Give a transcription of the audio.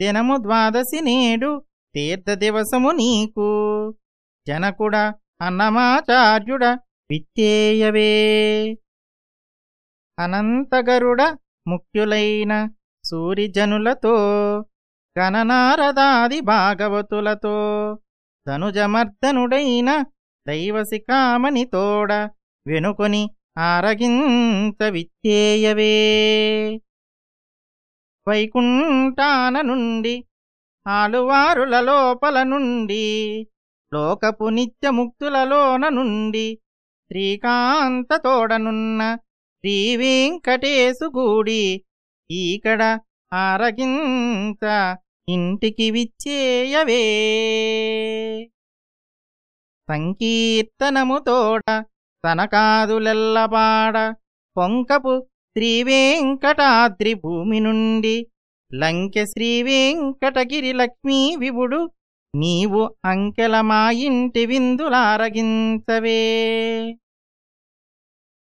దినము ద్వాదశి నేడు తీర్థ దివసము నీకు. జనకుడ అన్నమాచార్యుడ విత్తేయవే అనంతగరుడ ముఖ్యులైన సూరిజనులతో గణనారదాది భాగవతులతో ధనుజమర్దనుడైన దైవశిఖామణి తోడ వెనుకొని ఆరగింత విత్తేయవే వైకుంఠాన నుండి ఆలువారుల లోపల నుండి లోకపు నిత్యముక్తులలోన నుండి శ్రీకాంత తోడనున్న శ్రీ వెంకటేశు గూడి ఈకడ ఆరగింత ఇంటికి విచ్చేయవే. సంకీర్తనముతోడ తనకాదులెల్లపాడ పొంకపు శ్రీవేంకటాద్రి భూమి నుండి లంకె శ్రీవేంకటగిరి లక్ష్మీ విభుడు నీవు అంకెల మా ఇంటి విందులారగించవే.